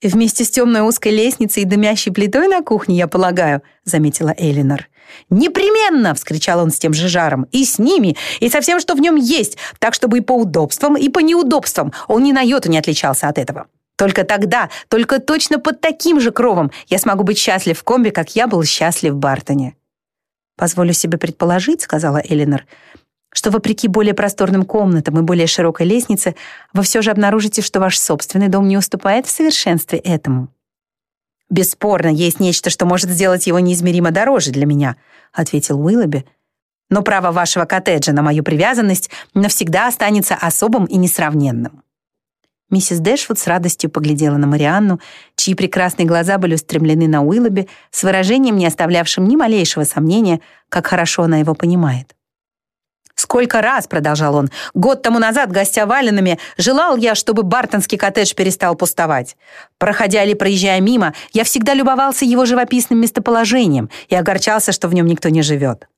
«Вместе с темной узкой лестницей и дымящей плитой на кухне, я полагаю», — заметила Элинор. «Непременно!» — вскричал он с тем же жаром. «И с ними, и со всем, что в нем есть, так, чтобы и по удобствам, и по неудобствам он ни на йоту не отличался от этого. Только тогда, только точно под таким же кровом я смогу быть счастлив в комбе, как я был счастлив в Бартоне». «Позволю себе предположить», — сказала Элинор, что вопреки более просторным комнатам и более широкой лестнице, вы все же обнаружите, что ваш собственный дом не уступает в совершенстве этому. «Бесспорно, есть нечто, что может сделать его неизмеримо дороже для меня», ответил Уиллоби. «Но право вашего коттеджа на мою привязанность навсегда останется особым и несравненным». Миссис Дэшвуд с радостью поглядела на Марианну, чьи прекрасные глаза были устремлены на Уиллоби с выражением, не оставлявшим ни малейшего сомнения, как хорошо она его понимает. Сколько раз, продолжал он, год тому назад, гостя валенами, желал я, чтобы бартонский коттедж перестал пустовать. Проходя или проезжая мимо, я всегда любовался его живописным местоположением и огорчался, что в нем никто не живет.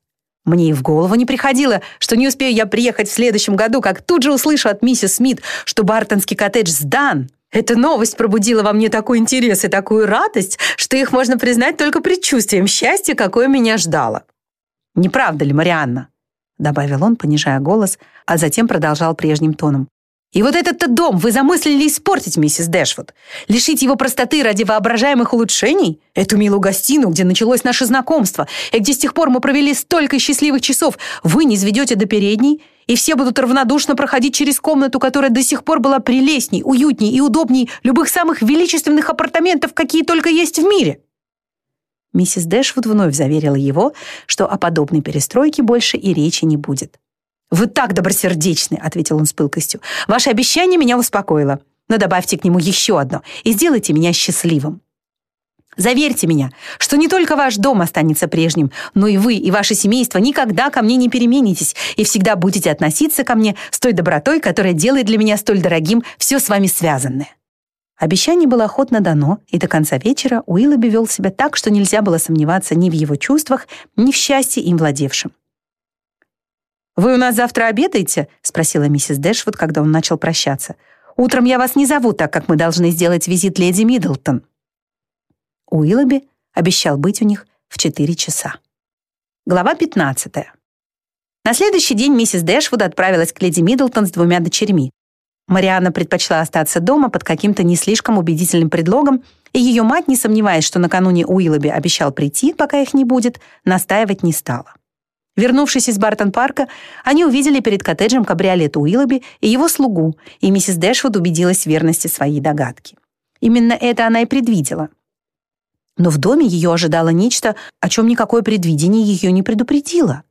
Мне и в голову не приходило, что не успею я приехать в следующем году, как тут же услышу от миссис Смит, что бартонский коттедж сдан. Эта новость пробудила во мне такой интерес и такую радость, что их можно признать только предчувствием счастья, какое меня ждало. Не правда ли, Марианна? Добавил он, понижая голос, а затем продолжал прежним тоном. «И вот этот-то дом вы замыслили испортить, миссис Дэшвуд? Лишить его простоты ради воображаемых улучшений? Эту милую гостиную, где началось наше знакомство, и где с тех пор мы провели столько счастливых часов, вы не изведете до передней, и все будут равнодушно проходить через комнату, которая до сих пор была прелестней, уютней и удобней любых самых величественных апартаментов, какие только есть в мире?» Миссис Дэшвуд вновь заверила его, что о подобной перестройке больше и речи не будет. «Вы так добросердечны», — ответил он с пылкостью. «Ваше обещание меня успокоило. Но добавьте к нему еще одно и сделайте меня счастливым. Заверьте меня, что не только ваш дом останется прежним, но и вы и ваше семейство никогда ко мне не переменитесь и всегда будете относиться ко мне с той добротой, которая делает для меня столь дорогим все с вами связанное». Обещание было охотно дано, и до конца вечера Уиллоби вел себя так, что нельзя было сомневаться ни в его чувствах, ни в счастье им владевшем. «Вы у нас завтра обедаете?» — спросила миссис Дэшвуд, когда он начал прощаться. «Утром я вас не зову, так как мы должны сделать визит леди Миддлтон». Уиллоби обещал быть у них в четыре часа. Глава 15. На следующий день миссис Дэшвуд отправилась к леди Миддлтон с двумя дочерьми. Марианна предпочла остаться дома под каким-то не слишком убедительным предлогом, и ее мать, не сомневаясь, что накануне Уиллоби обещал прийти, пока их не будет, настаивать не стала. Вернувшись из Бартон-парка, они увидели перед коттеджем кабриолет Уиллоби и его слугу, и миссис Дэшвуд убедилась в верности своей догадки. Именно это она и предвидела. Но в доме ее ожидало нечто, о чем никакое предвидение ее не предупредило.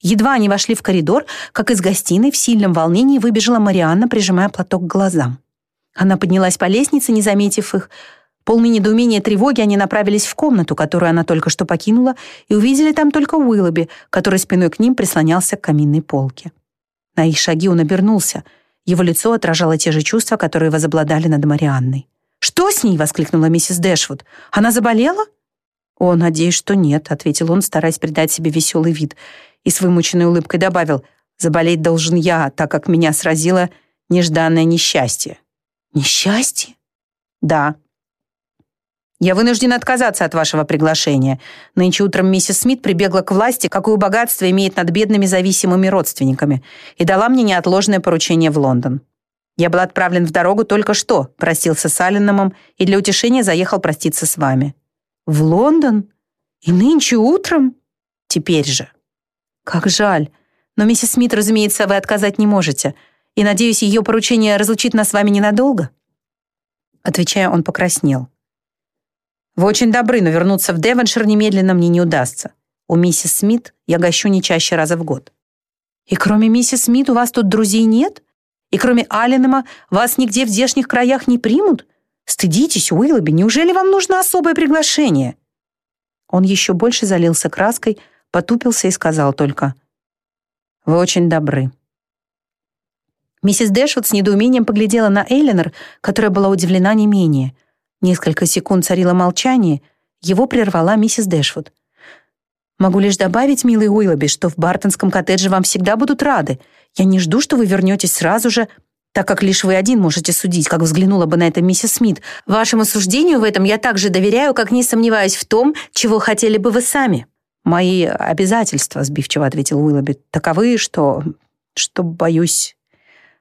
Едва они вошли в коридор, как из гостиной в сильном волнении выбежала Марианна, прижимая платок к глазам. Она поднялась по лестнице, не заметив их. Полный недоумения и тревоги они направились в комнату, которую она только что покинула, и увидели там только Уиллоби, который спиной к ним прислонялся к каминной полке. На их шаги он обернулся. Его лицо отражало те же чувства, которые возобладали над Марианной. «Что с ней?» — воскликнула миссис Дэшвуд. «Она заболела?» «О, надеюсь, что нет», — ответил он, стараясь придать себе веселый вид и с вымученной улыбкой добавил, «Заболеть должен я, так как меня сразило нежданное несчастье». «Несчастье?» «Да». «Я вынужден отказаться от вашего приглашения. Нынче утром миссис Смит прибегла к власти, какое богатство имеет над бедными зависимыми родственниками, и дала мне неотложное поручение в Лондон. Я был отправлен в дорогу только что, простился с Алленомом и для утешения заехал проститься с вами». «В Лондон? И нынче утром?» «Теперь же». «Как жаль. Но, миссис Смит, разумеется, вы отказать не можете. И, надеюсь, ее поручение разлучит нас с вами ненадолго?» Отвечая, он покраснел. «Вы очень добры, но вернуться в Девоншир немедленно мне не удастся. У миссис Смит я гощу не чаще раза в год». «И кроме миссис Смит у вас тут друзей нет? И кроме Алленема вас нигде в здешних краях не примут? Стыдитесь, Уиллоби, неужели вам нужно особое приглашение?» Он еще больше залился краской, потупился и сказал только «Вы очень добры». Миссис Дэшвуд с недоумением поглядела на Эйленор, которая была удивлена не менее. Несколько секунд царило молчание, его прервала миссис Дэшвуд. «Могу лишь добавить, милый Уиллоби, что в Бартонском коттедже вам всегда будут рады. Я не жду, что вы вернетесь сразу же. так как лишь вы один можете судить, как взглянула бы на это миссис Смит. Вашему суждению в этом я также доверяю, как не сомневаюсь в том, чего хотели бы вы сами». «Мои обязательства», — сбивчиво ответил Уиллоби, «таковы, что... что, боюсь,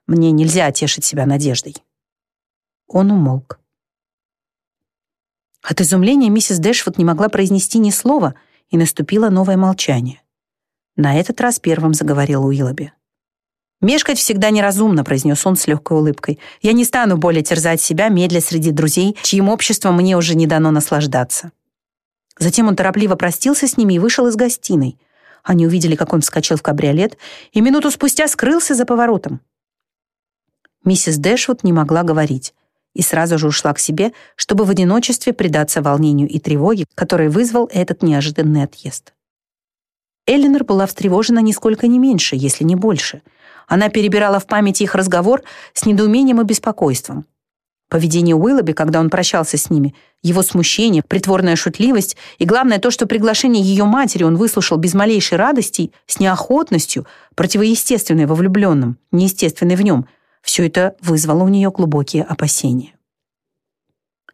мне нельзя тешить себя надеждой». Он умолк. От изумления миссис Дэшвуд не могла произнести ни слова, и наступило новое молчание. На этот раз первым заговорил Уиллоби. «Мешкать всегда неразумно», — произнес он с легкой улыбкой. «Я не стану более терзать себя, медля среди друзей, чьим обществом мне уже не дано наслаждаться». Затем он торопливо простился с ними и вышел из гостиной. Они увидели, как он вскочил в кабриолет, и минуту спустя скрылся за поворотом. Миссис Дэшвуд не могла говорить и сразу же ушла к себе, чтобы в одиночестве предаться волнению и тревоге, который вызвал этот неожиданный отъезд. Эллинор была встревожена нисколько не меньше, если не больше — она перебирала в памяти их разговор с недоумением и беспокойством. Поведение Уиллоби, когда он прощался с ними, его смущение, притворная шутливость и, главное, то, что приглашение ее матери он выслушал без малейшей радости, с неохотностью, противоестественной во влюбленном, неестественной в нем, все это вызвало у нее глубокие опасения.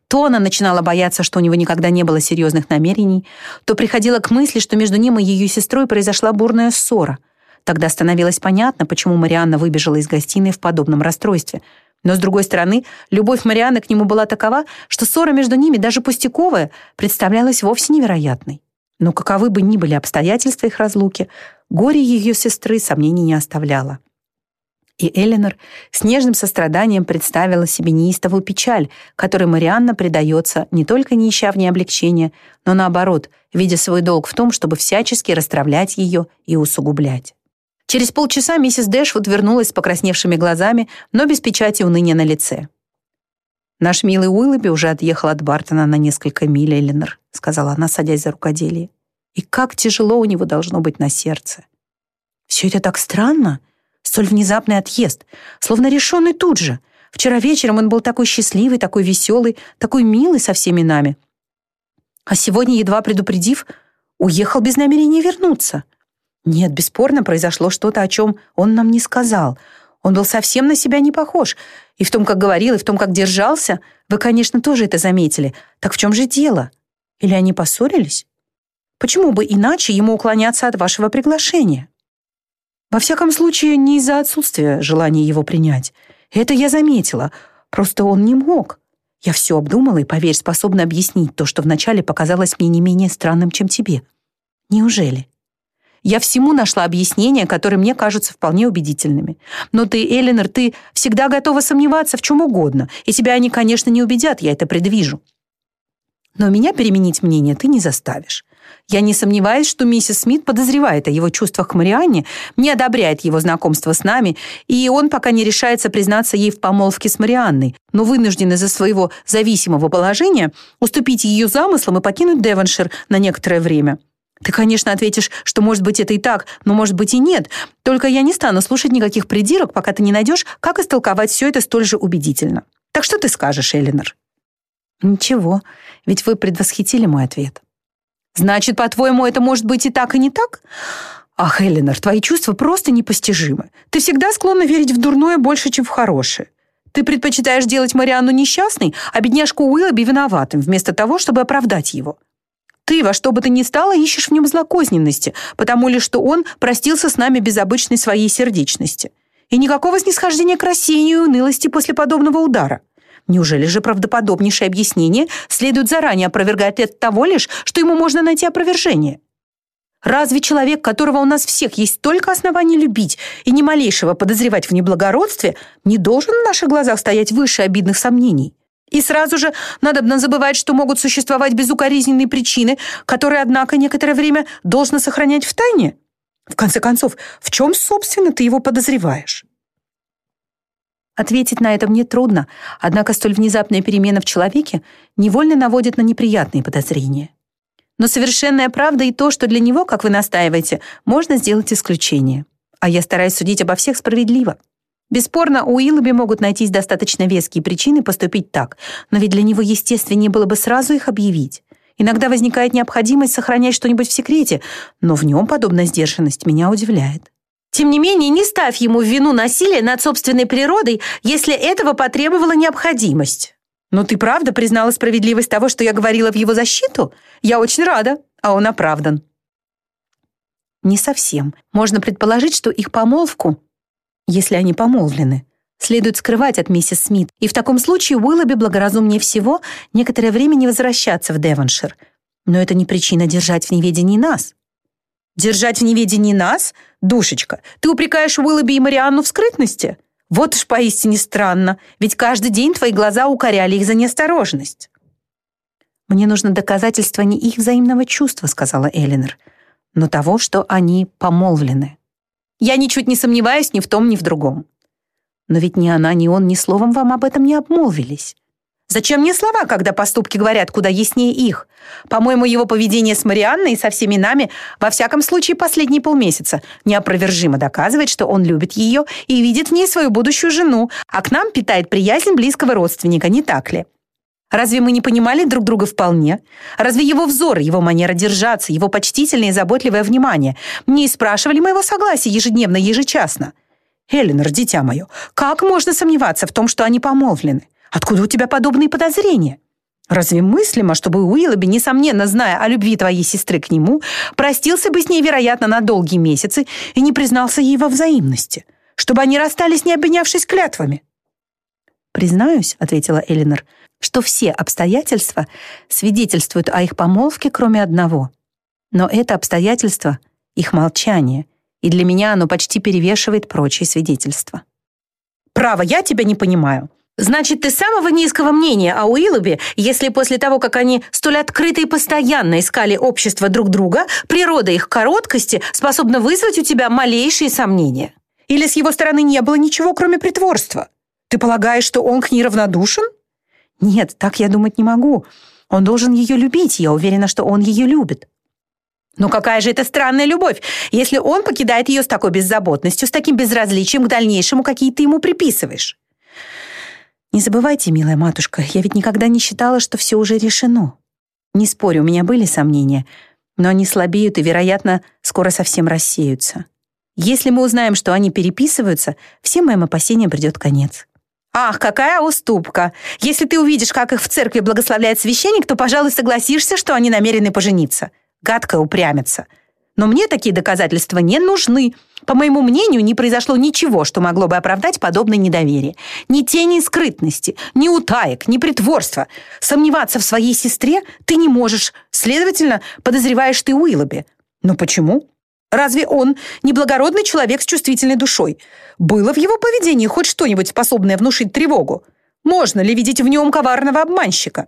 То она начинала бояться, что у него никогда не было серьезных намерений, то приходила к мысли, что между ним и ее сестрой произошла бурная ссора — Тогда становилось понятно, почему Марианна выбежала из гостиной в подобном расстройстве. Но, с другой стороны, любовь Марианны к нему была такова, что ссора между ними, даже пустяковая, представлялась вовсе невероятной. Но каковы бы ни были обстоятельства их разлуки, горе ее сестры сомнений не оставляло. И Эленор с нежным состраданием представила себе неистовую печаль, которой Марианна предается, не только не ища в ней облегчения, но наоборот, видя свой долг в том, чтобы всячески расстравлять ее и усугублять. Через полчаса миссис Дэшвуд вернулась с покрасневшими глазами, но без печати уныния на лице. «Наш милый Уиллоби уже отъехал от Бартона на несколько миль, Эллинор», сказала она, садясь за рукоделие. «И как тяжело у него должно быть на сердце». «Все это так странно. Столь внезапный отъезд, словно решенный тут же. Вчера вечером он был такой счастливый, такой веселый, такой милый со всеми нами. А сегодня, едва предупредив, уехал без намерения вернуться. Нет, бесспорно, произошло что-то, о чем он нам не сказал. Он был совсем на себя не похож. И в том, как говорил, и в том, как держался. Вы, конечно, тоже это заметили. Так в чем же дело? Или они поссорились? Почему бы иначе ему уклоняться от вашего приглашения? Во всяком случае, не из-за отсутствия желания его принять. Это я заметила. Просто он не мог. Я все обдумала и, поверь, способна объяснить то, что вначале показалось мне не менее странным, чем тебе. Неужели? Я всему нашла объяснения, которые мне кажутся вполне убедительными. Но ты, Эленор, ты всегда готова сомневаться в чем угодно, и тебя они, конечно, не убедят, я это предвижу. Но меня переменить мнение ты не заставишь. Я не сомневаюсь, что миссис Смит подозревает о его чувствах к Марианне, не одобряет его знакомство с нами, и он пока не решается признаться ей в помолвке с Марианной, но вынужден из-за своего зависимого положения уступить ее замыслам и покинуть Девоншир на некоторое время. Ты, конечно, ответишь, что, может быть, это и так, но, может быть, и нет. Только я не стану слушать никаких придирок, пока ты не найдешь, как истолковать все это столь же убедительно. Так что ты скажешь, Элинор? Ничего, ведь вы предвосхитили мой ответ. Значит, по-твоему, это может быть и так, и не так? Ах, Элинор, твои чувства просто непостижимы. Ты всегда склонна верить в дурное больше, чем в хорошее. Ты предпочитаешь делать Марианну несчастной, а бедняжку Уиллоби виноватым, вместо того, чтобы оправдать его. Ты во что бы то ни стало ищешь в нем злокозненности, потому ли что он простился с нами без обычной своей сердечности. И никакого снисхождения к рассеянию и унылости после подобного удара. Неужели же правдоподобнейшее объяснение следует заранее опровергать от того лишь, что ему можно найти опровержение? Разве человек, которого у нас всех есть столько оснований любить и ни малейшего подозревать в неблагородстве, не должен в наших глазах стоять выше обидных сомнений? И сразу же надо забывать, что могут существовать безукоризненные причины, которые, однако, некоторое время должно сохранять в тайне. В конце концов, в чем, собственно, ты его подозреваешь? Ответить на это мне трудно, однако столь внезапная перемена в человеке невольно наводит на неприятные подозрения. Но совершенная правда и то, что для него, как вы настаиваете, можно сделать исключение. А я стараюсь судить обо всех справедливо. Бесспорно, у Уиллоби могут найтись достаточно веские причины поступить так, но ведь для него естественнее было бы сразу их объявить. Иногда возникает необходимость сохранять что-нибудь в секрете, но в нем подобная сдержанность меня удивляет. Тем не менее, не ставь ему в вину насилие над собственной природой, если этого потребовала необходимость. Но ты правда признала справедливость того, что я говорила в его защиту? Я очень рада, а он оправдан. Не совсем. Можно предположить, что их помолвку, если они помолвлены, следует скрывать от миссис Смит, и в таком случае Уиллоби благоразумнее всего некоторое время не возвращаться в Девоншир. Но это не причина держать в неведении нас. Держать в неведении нас? Душечка, ты упрекаешь Уиллоби и Марианну в скрытности? Вот уж поистине странно, ведь каждый день твои глаза укоряли их за неосторожность. «Мне нужно доказательство не их взаимного чувства», — сказала Элинор, «но того, что они помолвлены. Я ничуть не сомневаюсь ни в том, ни в другом. Но ведь ни она, ни он ни словом вам об этом не обмолвились. Зачем мне слова, когда поступки говорят куда яснее их? По-моему, его поведение с Марианной и со всеми нами, во всяком случае, последние полмесяца, неопровержимо доказывает, что он любит ее и видит в ней свою будущую жену, а к нам питает приязнь близкого родственника, не так ли? Разве мы не понимали друг друга вполне? Разве его взор, его манера держаться, его почтительное и заботливое внимание не спрашивали моего согласия ежедневно, ежечасно? Эленор, дитя мое, как можно сомневаться в том, что они помолвлены? Откуда у тебя подобные подозрения? Разве мыслимо, чтобы Уиллоби, несомненно зная о любви твоей сестры к нему, простился бы с ней, вероятно, на долгие месяцы и не признался ей во взаимности? Чтобы они расстались, не обменявшись клятвами? «Признаюсь», — ответила Элинор, «что все обстоятельства свидетельствуют о их помолвке, кроме одного. Но это обстоятельство — их молчание, и для меня оно почти перевешивает прочие свидетельства». «Право, я тебя не понимаю. Значит, ты самого низкого мнения о Уиллобе, если после того, как они столь открыто и постоянно искали общество друг друга, природа их короткости способна вызвать у тебя малейшие сомнения? Или с его стороны не было ничего, кроме притворства? Ты полагаешь, что он к ней равнодушен? Нет, так я думать не могу. Он должен ее любить, я уверена, что он ее любит. Но какая же это странная любовь, если он покидает ее с такой беззаботностью, с таким безразличием к дальнейшему, какие ты ему приписываешь? Не забывайте, милая матушка, я ведь никогда не считала, что все уже решено. Не спорю, у меня были сомнения, но они слабеют и, вероятно, скоро совсем рассеются. Если мы узнаем, что они переписываются, всем моим опасениям придет конец. Ах, какая уступка! Если ты увидишь, как их в церкви благословляет священник, то, пожалуй, согласишься, что они намерены пожениться. Гадко упрямится. Но мне такие доказательства не нужны. По моему мнению, не произошло ничего, что могло бы оправдать подобное недоверие. Ни тени скрытности, ни утаек, ни притворства. Сомневаться в своей сестре ты не можешь. Следовательно, подозреваешь ты Уиллоби. Но почему? Разве он не благородный человек с чувствительной душой? Было в его поведении хоть что-нибудь способное внушить тревогу? Можно ли видеть в нем коварного обманщика?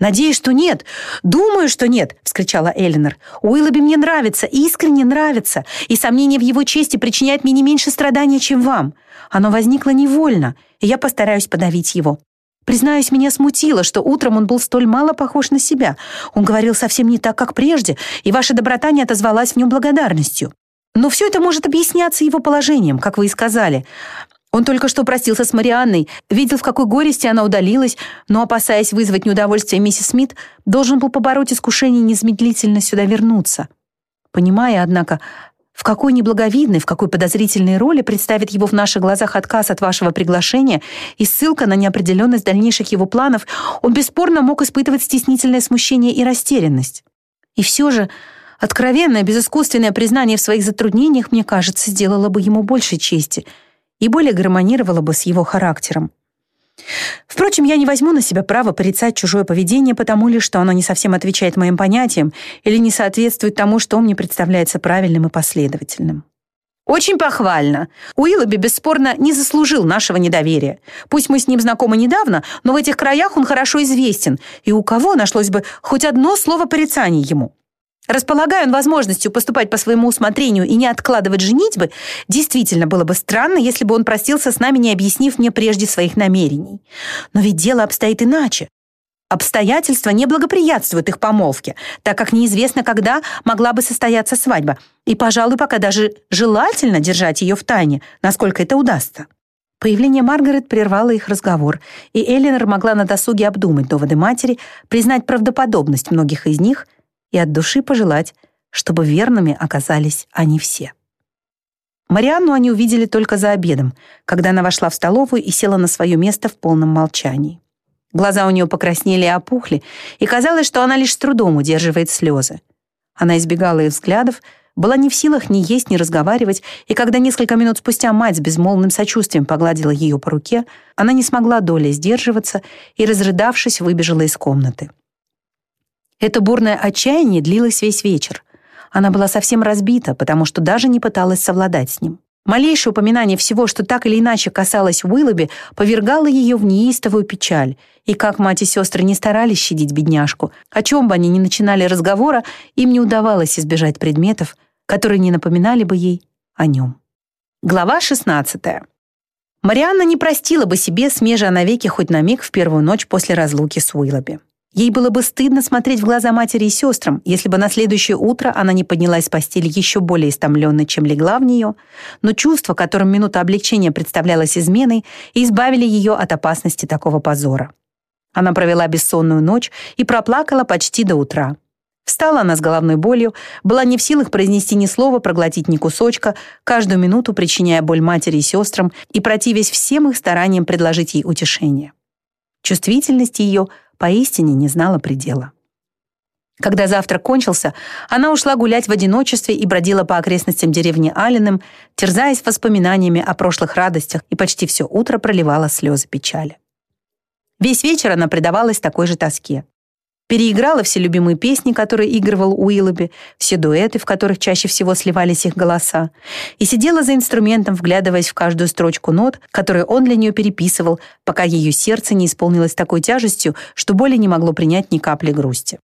«Надеюсь, что нет. Думаю, что нет», — вскричала Эллинор. «Уиллоби мне нравится, искренне нравится, и сомнение в его чести причиняет мне не меньше страдания, чем вам. Оно возникло невольно, и я постараюсь подавить его. Признаюсь, меня смутило, что утром он был столь мало похож на себя. Он говорил совсем не так, как прежде, и ваша доброта не отозвалась в нем благодарностью. Но все это может объясняться его положением, как вы и сказали. Он только что простился с Марианной, видел, в какой горести она удалилась, но, опасаясь вызвать неудовольствие миссис Смит, должен был побороть искушение незамедлительно сюда вернуться. Понимая, однако, в какой неблаговидной, в какой подозрительной роли представит его в наших глазах отказ от вашего приглашения и ссылка на неопределенность дальнейших его планов, он бесспорно мог испытывать стеснительное смущение и растерянность. И все же откровенное, безыскусственное признание в своих затруднениях, мне кажется, сделало бы ему больше чести — и более гармонировало бы с его характером. Впрочем, я не возьму на себя право порицать чужое поведение, потому ли, что оно не совсем отвечает моим понятиям или не соответствует тому, что мне представляется правильным и последовательным. Очень похвально. Уиллоби, бесспорно, не заслужил нашего недоверия. Пусть мы с ним знакомы недавно, но в этих краях он хорошо известен, и у кого нашлось бы хоть одно слово порицания ему. Располагая он возможностью поступать по своему усмотрению и не откладывать женитьбы, действительно было бы странно, если бы он простился с нами, не объяснив мне прежде своих намерений. Но ведь дело обстоит иначе. Обстоятельства не благоприятствуют их помолвке, так как неизвестно, когда могла бы состояться свадьба, и, пожалуй, пока даже желательно держать ее в тайне, насколько это удастся. Появление Маргарет прервало их разговор, и Эллинор могла на досуге обдумать доводы матери, признать правдоподобность многих из них — и от души пожелать, чтобы верными оказались они все. Марианну они увидели только за обедом, когда она вошла в столовую и села на свое место в полном молчании. Глаза у нее покраснели и опухли, и казалось, что она лишь с трудом удерживает слезы. Она избегала их взглядов, была не в силах ни есть, ни разговаривать, и когда несколько минут спустя мать с безмолвным сочувствием погладила ее по руке, она не смогла долей сдерживаться и, разрыдавшись, выбежала из комнаты. Это бурное отчаяние длилось весь вечер. Она была совсем разбита, потому что даже не пыталась совладать с ним. Малейшее упоминание всего, что так или иначе касалось Уиллоби, повергало ее в неистовую печаль. И как мать и сестры не старались щадить бедняжку, о чем бы они ни начинали разговора, им не удавалось избежать предметов, которые не напоминали бы ей о нем. Глава 16. Марианна не простила бы себе смежа навеки хоть на миг в первую ночь после разлуки с Уиллоби. Ей было бы стыдно смотреть в глаза матери и сестрам, если бы на следующее утро она не поднялась с постели еще более истомленной, чем легла в нее, но чувства, которым минута облегчения представлялась изменой, избавили ее от опасности такого позора. Она провела бессонную ночь и проплакала почти до утра. Встала она с головной болью, была не в силах произнести ни слова, проглотить ни кусочка, каждую минуту причиняя боль матери и сестрам и противясь всем их стараниям предложить ей утешение. Чувствительность ее – поистине не знала предела. Когда завтрак кончился, она ушла гулять в одиночестве и бродила по окрестностям деревни Алиным, терзаясь воспоминаниями о прошлых радостях и почти все утро проливала слезы печали. Весь вечер она предавалась такой же тоске переиграла все любимые песни, которые игрывал Уиллоби, все дуэты, в которых чаще всего сливались их голоса, и сидела за инструментом, вглядываясь в каждую строчку нот, которые он для нее переписывал, пока ее сердце не исполнилось такой тяжестью, что более не могло принять ни капли грусти.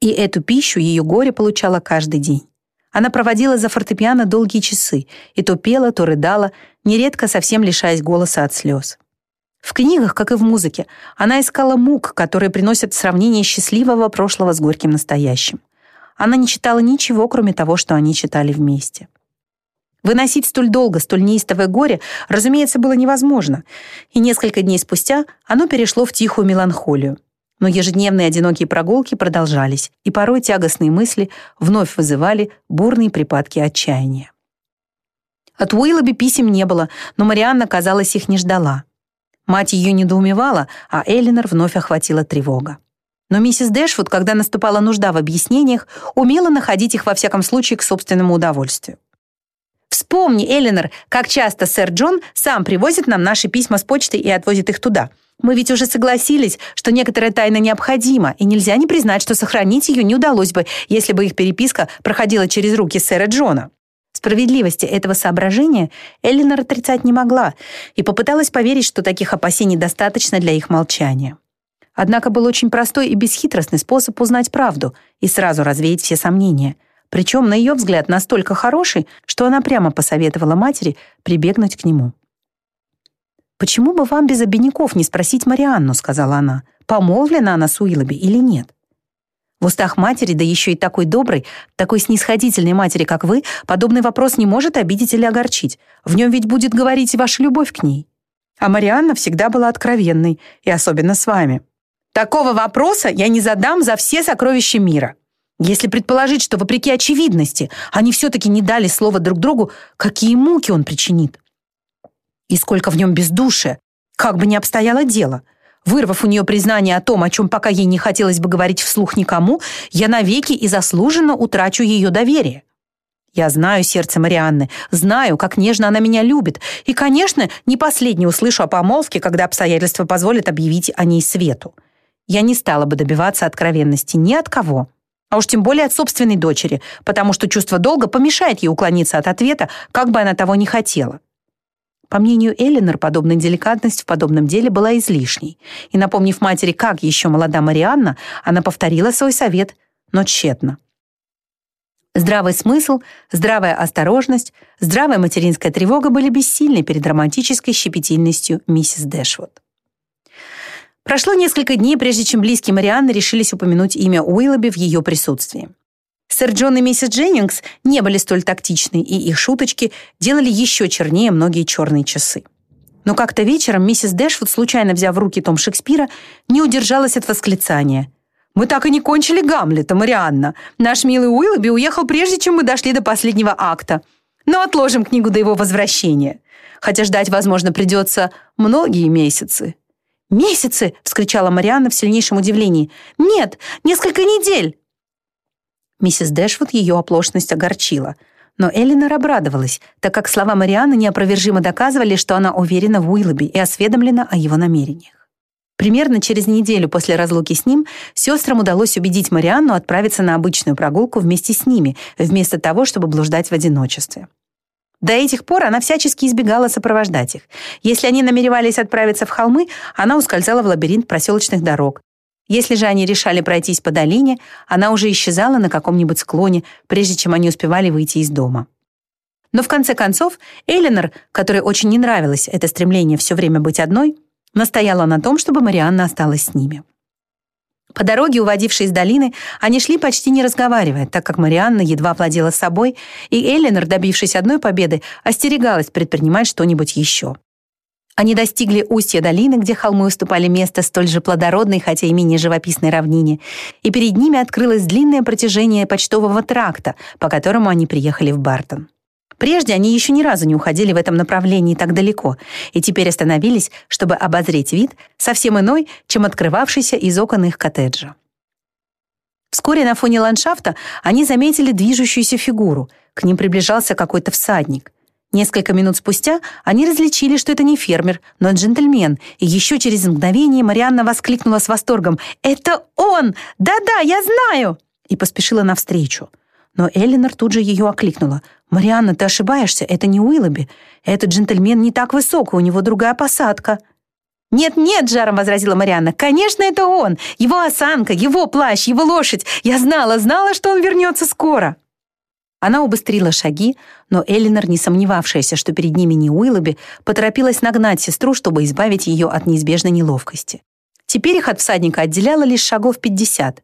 И эту пищу ее горе получала каждый день. Она проводила за фортепиано долгие часы и то пела, то рыдала, нередко совсем лишаясь голоса от слез. В книгах, как и в музыке, она искала мук, которые приносят сравнение счастливого прошлого с горьким настоящим. Она не читала ничего, кроме того, что они читали вместе. Выносить столь долго, столь неистовое горе, разумеется, было невозможно, и несколько дней спустя оно перешло в тихую меланхолию. Но ежедневные одинокие прогулки продолжались, и порой тягостные мысли вновь вызывали бурные припадки отчаяния. От Уиллоби писем не было, но Марианна, казалось, их не ждала. Мать ее недоумевала, а Элинор вновь охватила тревога. Но миссис Дэшвуд, когда наступала нужда в объяснениях, умела находить их во всяком случае к собственному удовольствию. «Вспомни, Элинор, как часто сэр Джон сам привозит нам наши письма с почты и отвозит их туда. Мы ведь уже согласились, что некоторая тайна необходима, и нельзя не признать, что сохранить ее не удалось бы, если бы их переписка проходила через руки сэра Джона». Справедливости этого соображения Эллинор отрицать не могла и попыталась поверить, что таких опасений достаточно для их молчания. Однако был очень простой и бесхитростный способ узнать правду и сразу развеять все сомнения. Причем, на ее взгляд, настолько хороший, что она прямо посоветовала матери прибегнуть к нему. «Почему бы вам без обиняков не спросить Марианну?» — сказала она. «Помолвлена она с Уиллоби или нет?» В устах матери, да еще и такой доброй, такой снисходительной матери, как вы, подобный вопрос не может обидеть или огорчить. В нем ведь будет говорить ваша любовь к ней. А Марианна всегда была откровенной, и особенно с вами. Такого вопроса я не задам за все сокровища мира. Если предположить, что, вопреки очевидности, они все-таки не дали слова друг другу, какие муки он причинит. И сколько в нем бездушия, как бы ни обстояло дело — Вырвав у нее признание о том, о чем пока ей не хотелось бы говорить вслух никому, я навеки и заслуженно утрачу ее доверие. Я знаю сердце Марианны, знаю, как нежно она меня любит, и, конечно, не последний услышу о помолвке, когда обстоятельства позволят объявить о ней свету. Я не стала бы добиваться откровенности ни от кого, а уж тем более от собственной дочери, потому что чувство долга помешает ей уклониться от ответа, как бы она того не хотела. По мнению Эллинор, подобная деликатность в подобном деле была излишней. И, напомнив матери, как еще молода Марианна, она повторила свой совет, но тщетно. Здравый смысл, здравая осторожность, здравая материнская тревога были бессильны перед романтической щепетильностью миссис Дэшвуд. Прошло несколько дней, прежде чем близкие Марианны решились упомянуть имя Уиллоби в ее присутствии. Сэр Джон и миссис Дженнингс не были столь тактичны, и их шуточки делали еще чернее многие черные часы. Но как-то вечером миссис Дэшвуд, случайно взяв в руки том Шекспира, не удержалась от восклицания. «Мы так и не кончили Гамлета, Марианна. Наш милый Уиллоби уехал прежде, чем мы дошли до последнего акта. но отложим книгу до его возвращения. Хотя ждать, возможно, придется многие месяцы». «Месяцы!» — вскричала Марианна в сильнейшем удивлении. «Нет, несколько недель!» Миссис Дэшвуд ее оплошность огорчила. Но Эллинор обрадовалась, так как слова Марианны неопровержимо доказывали, что она уверена в Уиллоби и осведомлена о его намерениях. Примерно через неделю после разлуки с ним сестрам удалось убедить Марианну отправиться на обычную прогулку вместе с ними, вместо того, чтобы блуждать в одиночестве. До этих пор она всячески избегала сопровождать их. Если они намеревались отправиться в холмы, она ускользала в лабиринт проселочных дорог. Если же они решали пройтись по долине, она уже исчезала на каком-нибудь склоне, прежде чем они успевали выйти из дома. Но в конце концов, Эленор, которой очень не нравилось это стремление все время быть одной, настояла на том, чтобы Марианна осталась с ними. По дороге, уводившей из долины, они шли почти не разговаривая, так как Марианна едва владела собой, и Эленор, добившись одной победы, остерегалась предпринимать что-нибудь еще. Они достигли устья долины, где холмы уступали место столь же плодородной, хотя и менее живописной равнине, и перед ними открылось длинное протяжение почтового тракта, по которому они приехали в Бартон. Прежде они еще ни разу не уходили в этом направлении так далеко, и теперь остановились, чтобы обозреть вид, совсем иной, чем открывавшийся из окон их коттеджа. Вскоре на фоне ландшафта они заметили движущуюся фигуру. К ним приближался какой-то всадник. Несколько минут спустя они различили, что это не фермер, но джентльмен, и еще через мгновение Марианна воскликнула с восторгом «Это он! Да-да, я знаю!» и поспешила навстречу. Но Эллинор тут же ее окликнула. «Марианна, ты ошибаешься, это не Уиллоби. Этот джентльмен не так высок, у него другая посадка». «Нет-нет», — жаром возразила Марианна, «конечно, это он! Его осанка, его плащ, его лошадь! Я знала, знала, что он вернется скоро!» Она убыстрила шаги, но Эллинор, не сомневавшаяся, что перед ними не Уиллоби, поторопилась нагнать сестру, чтобы избавить ее от неизбежной неловкости. Теперь их от всадника отделяло лишь шагов пятьдесят.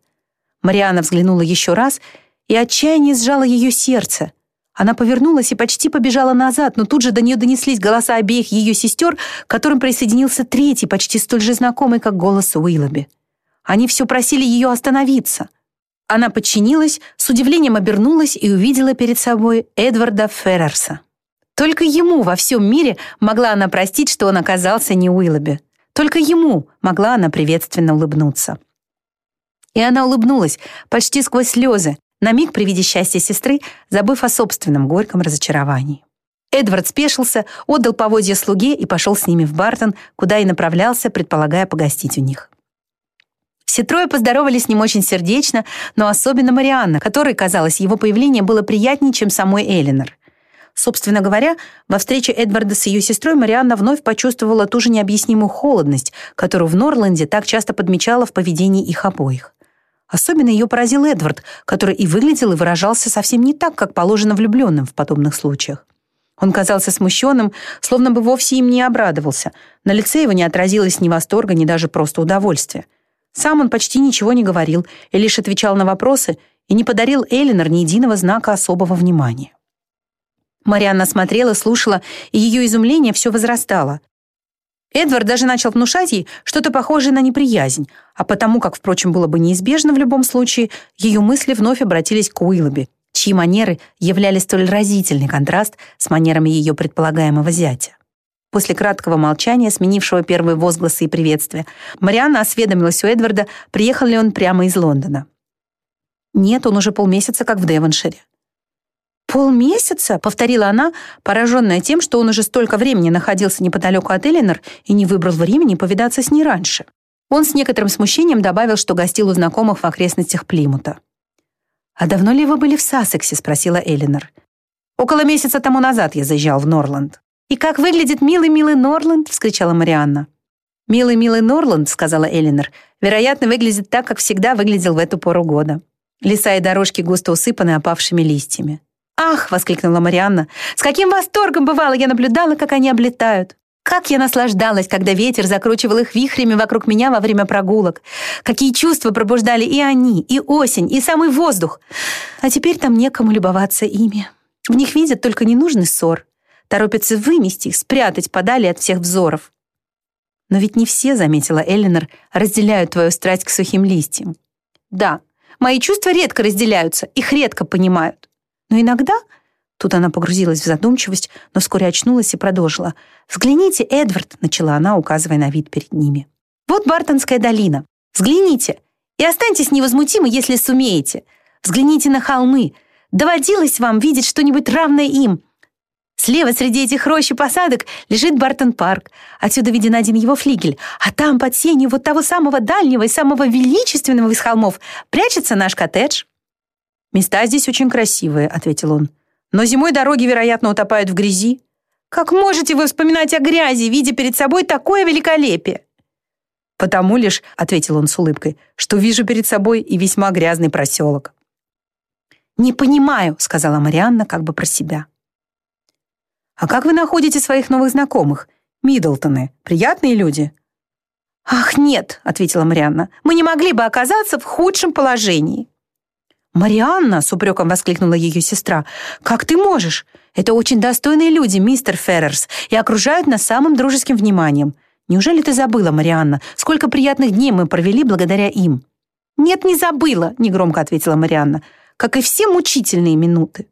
Марианна взглянула еще раз и отчаяние сжало ее сердце. Она повернулась и почти побежала назад, но тут же до нее донеслись голоса обеих ее сестер, к которым присоединился третий, почти столь же знакомый, как голос Уиллоби. Они все просили ее остановиться. Она подчинилась, с удивлением обернулась и увидела перед собой Эдварда Феррерса. Только ему во всем мире могла она простить, что он оказался не Уиллоби. Только ему могла она приветственно улыбнуться. И она улыбнулась почти сквозь слезы, на миг при виде счастья сестры, забыв о собственном горьком разочаровании. Эдвард спешился, отдал поводья слуге и пошел с ними в Бартон, куда и направлялся, предполагая погостить у них. Все трое поздоровались с ним очень сердечно, но особенно Марианна, которой, казалось, его появление было приятнее, чем самой Элинор. Собственно говоря, во встрече Эдварда с ее сестрой Марианна вновь почувствовала ту же необъяснимую холодность, которую в Норланде так часто подмечала в поведении их обоих. Особенно ее поразил Эдвард, который и выглядел и выражался совсем не так, как положено влюбленным в подобных случаях. Он казался смущенным, словно бы вовсе им не обрадовался. На лице его не отразилось ни восторга, ни даже просто удовольствия. Сам он почти ничего не говорил и лишь отвечал на вопросы и не подарил Элинор ни единого знака особого внимания. Марианна смотрела, слушала, и ее изумление все возрастало. Эдвард даже начал внушать ей что-то похожее на неприязнь, а потому, как, впрочем, было бы неизбежно в любом случае, ее мысли вновь обратились к Уиллоби, чьи манеры являли столь разительный контраст с манерами ее предполагаемого зятя. После краткого молчания, сменившего первые возгласы и приветствия, Марианна осведомилась у Эдварда, приехал ли он прямо из Лондона. Нет, он уже полмесяца как в Девоншире. «Полмесяца?» — повторила она, пораженная тем, что он уже столько времени находился неподалеку от Эленор и не выбрал времени повидаться с ней раньше. Он с некоторым смущением добавил, что гостил у знакомых в окрестностях Плимута. «А давно ли вы были в Сассексе?» — спросила Эленор. «Около месяца тому назад я заезжал в Норланд». «И как выглядит милый-милый Норланд?» — вскричала Марианна. «Милый-милый Норланд», — сказала Элинор, «вероятно, выглядит так, как всегда выглядел в эту пору года. Леса и дорожки густо усыпаны опавшими листьями. «Ах!» — воскликнула Марианна. «С каким восторгом, бывало, я наблюдала, как они облетают! Как я наслаждалась, когда ветер закручивал их вихрями вокруг меня во время прогулок! Какие чувства пробуждали и они, и осень, и самый воздух! А теперь там некому любоваться ими. В них видят только ненужный ссор торопятся вымести их, спрятать подали от всех взоров. Но ведь не все, заметила Эллинор, разделяют твою страсть к сухим листьям. Да, мои чувства редко разделяются, их редко понимают. Но иногда, Тут она погрузилась в задумчивость, но вскоре очнулась и продолжила. «Взгляните, Эдвард», — начала она, указывая на вид перед ними. «Вот Бартонская долина. Взгляните. И останьтесь невозмутимы, если сумеете. Взгляните на холмы. Доводилось вам видеть что-нибудь равное им? Слева среди этих рощ и посадок лежит Бартон-парк. Отсюда виден один его флигель. А там, под сенью вот того самого дальнего и самого величественного из холмов, прячется наш коттедж. «Места здесь очень красивые», — ответил он. «Но зимой дороги, вероятно, утопают в грязи. Как можете вы вспоминать о грязи, видя перед собой такое великолепие?» «Потому лишь», — ответил он с улыбкой, «что вижу перед собой и весьма грязный проселок». «Не понимаю», — сказала Марианна как бы про себя. «А как вы находите своих новых знакомых? Миддлтоны. Приятные люди?» «Ах, нет», — ответила Марианна, «мы не могли бы оказаться в худшем положении». «Марианна!» — с упреком воскликнула ее сестра. «Как ты можешь? Это очень достойные люди, мистер Феррерс, и окружают нас самым дружеским вниманием. Неужели ты забыла, Марианна, сколько приятных дней мы провели благодаря им?» «Нет, не забыла», — негромко ответила Марианна, «как и все мучительные минуты».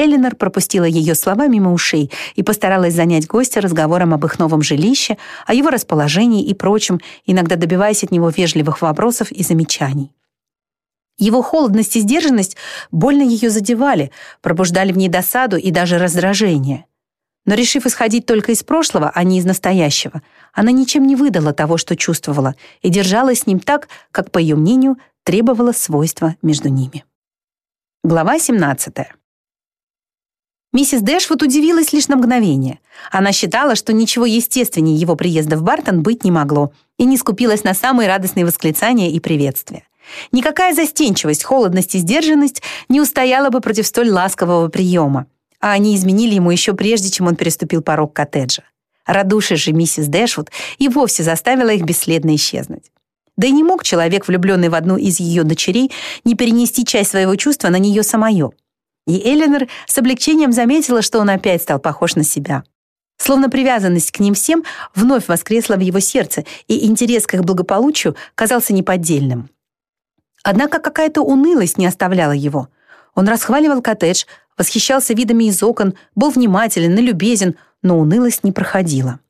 Элинор пропустила ее слова мимо ушей и постаралась занять гостя разговором об их новом жилище, о его расположении и прочем, иногда добиваясь от него вежливых вопросов и замечаний. Его холодность и сдержанность больно ее задевали, пробуждали в ней досаду и даже раздражение. Но решив исходить только из прошлого, а не из настоящего, она ничем не выдала того, что чувствовала, и держалась с ним так, как, по ее мнению, требовало свойства между ними. Глава 17. Миссис Дэшвуд удивилась лишь на мгновение. Она считала, что ничего естественнее его приезда в Бартон быть не могло, и не скупилась на самые радостные восклицания и приветствия. Никакая застенчивость, холодность и сдержанность не устояла бы против столь ласкового приема, а они изменили ему еще прежде, чем он переступил порог коттеджа. Радушие же миссис Дэшвуд и вовсе заставила их бесследно исчезнуть. Да и не мог человек, влюбленный в одну из ее дочерей, не перенести часть своего чувства на нее самое. И Эленор с облегчением заметила, что он опять стал похож на себя. Словно привязанность к ним всем вновь воскресла в его сердце, и интерес к их благополучию казался неподдельным. Однако какая-то унылость не оставляла его. Он расхваливал коттедж, восхищался видами из окон, был внимателен и любезен, но унылость не проходила.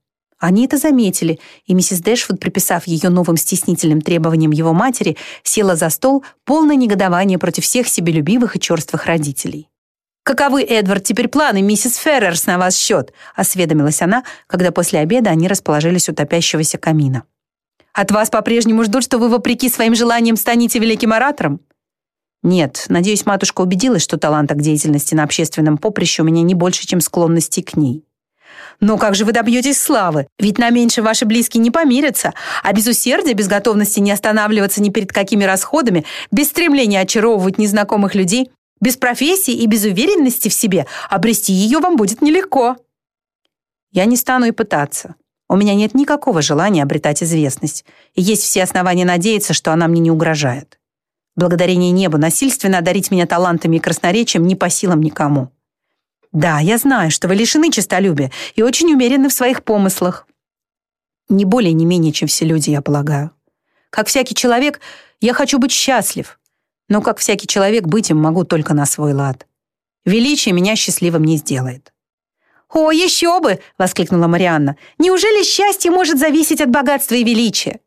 Они это заметили, и миссис Дэшфуд, приписав ее новым стеснительным требованиям его матери, села за стол, полное негодование против всех себелюбивых и черствых родителей. «Каковы, Эдвард, теперь планы миссис Феррерс на вас счет?» — осведомилась она, когда после обеда они расположились у топящегося камина. От вас по-прежнему ждут, что вы, вопреки своим желаниям, станете великим оратором? Нет, надеюсь, матушка убедилась, что таланта к деятельности на общественном поприще у меня не больше, чем склонности к ней. Но как же вы добьетесь славы? Ведь на меньше ваши близкие не помирятся, а без усердия, без готовности не останавливаться ни перед какими расходами, без стремления очаровывать незнакомых людей, без профессии и без уверенности в себе обрести ее вам будет нелегко. Я не стану и пытаться. У меня нет никакого желания обретать известность, и есть все основания надеяться, что она мне не угрожает. Благодарение небу насильственно одарить меня талантами и красноречием не по силам никому. Да, я знаю, что вы лишены честолюбия и очень умерены в своих помыслах. Не более, не менее, чем все люди, я полагаю. Как всякий человек, я хочу быть счастлив, но как всякий человек быть им могу только на свой лад. Величие меня счастливым не сделает. «О, еще бы!» — воскликнула Марианна. «Неужели счастье может зависеть от богатства и величия?»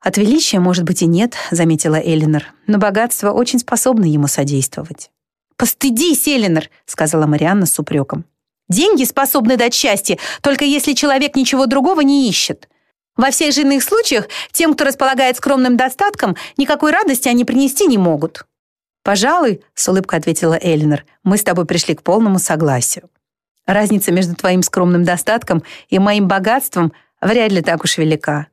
«От величия, может быть, и нет», — заметила Элинор, «но богатство очень способно ему содействовать». «Постыдись, Элинор!» — сказала Марианна с упреком. «Деньги способны дать счастье, только если человек ничего другого не ищет. Во всех же иных случаях тем, кто располагает скромным достатком, никакой радости они принести не могут». «Пожалуй», — с улыбкой ответила Элинор, «мы с тобой пришли к полному согласию». Разница между твоим скромным достатком и моим богатством вряд ли так уж велика.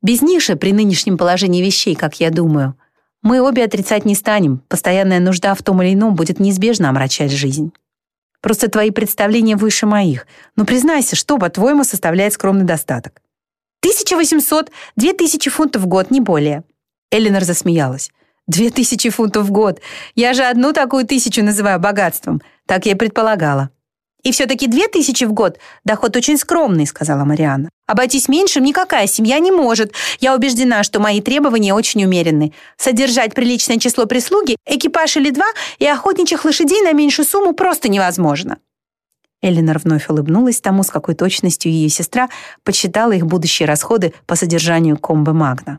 Без них при нынешнем положении вещей, как я думаю, мы обе отрицать не станем, постоянная нужда в том или ином будет неизбежно омрачать жизнь. Просто твои представления выше моих. Но признайся, что, по-твоему, составляет скромный достаток? 1800, 2000 фунтов в год, не более. Эленор засмеялась. Две тысячи фунтов в год. Я же одну такую тысячу называю богатством. Так я и предполагала. «И все-таки две тысячи в год – доход очень скромный», – сказала Марианна. Обойтись меньшим никакая семья не может. Я убеждена, что мои требования очень умеренны. Содержать приличное число прислуги, экипаж или два и охотничьих лошадей на меньшую сумму просто невозможно». Эллинор вновь улыбнулась тому, с какой точностью ее сестра подсчитала их будущие расходы по содержанию комбы Магна.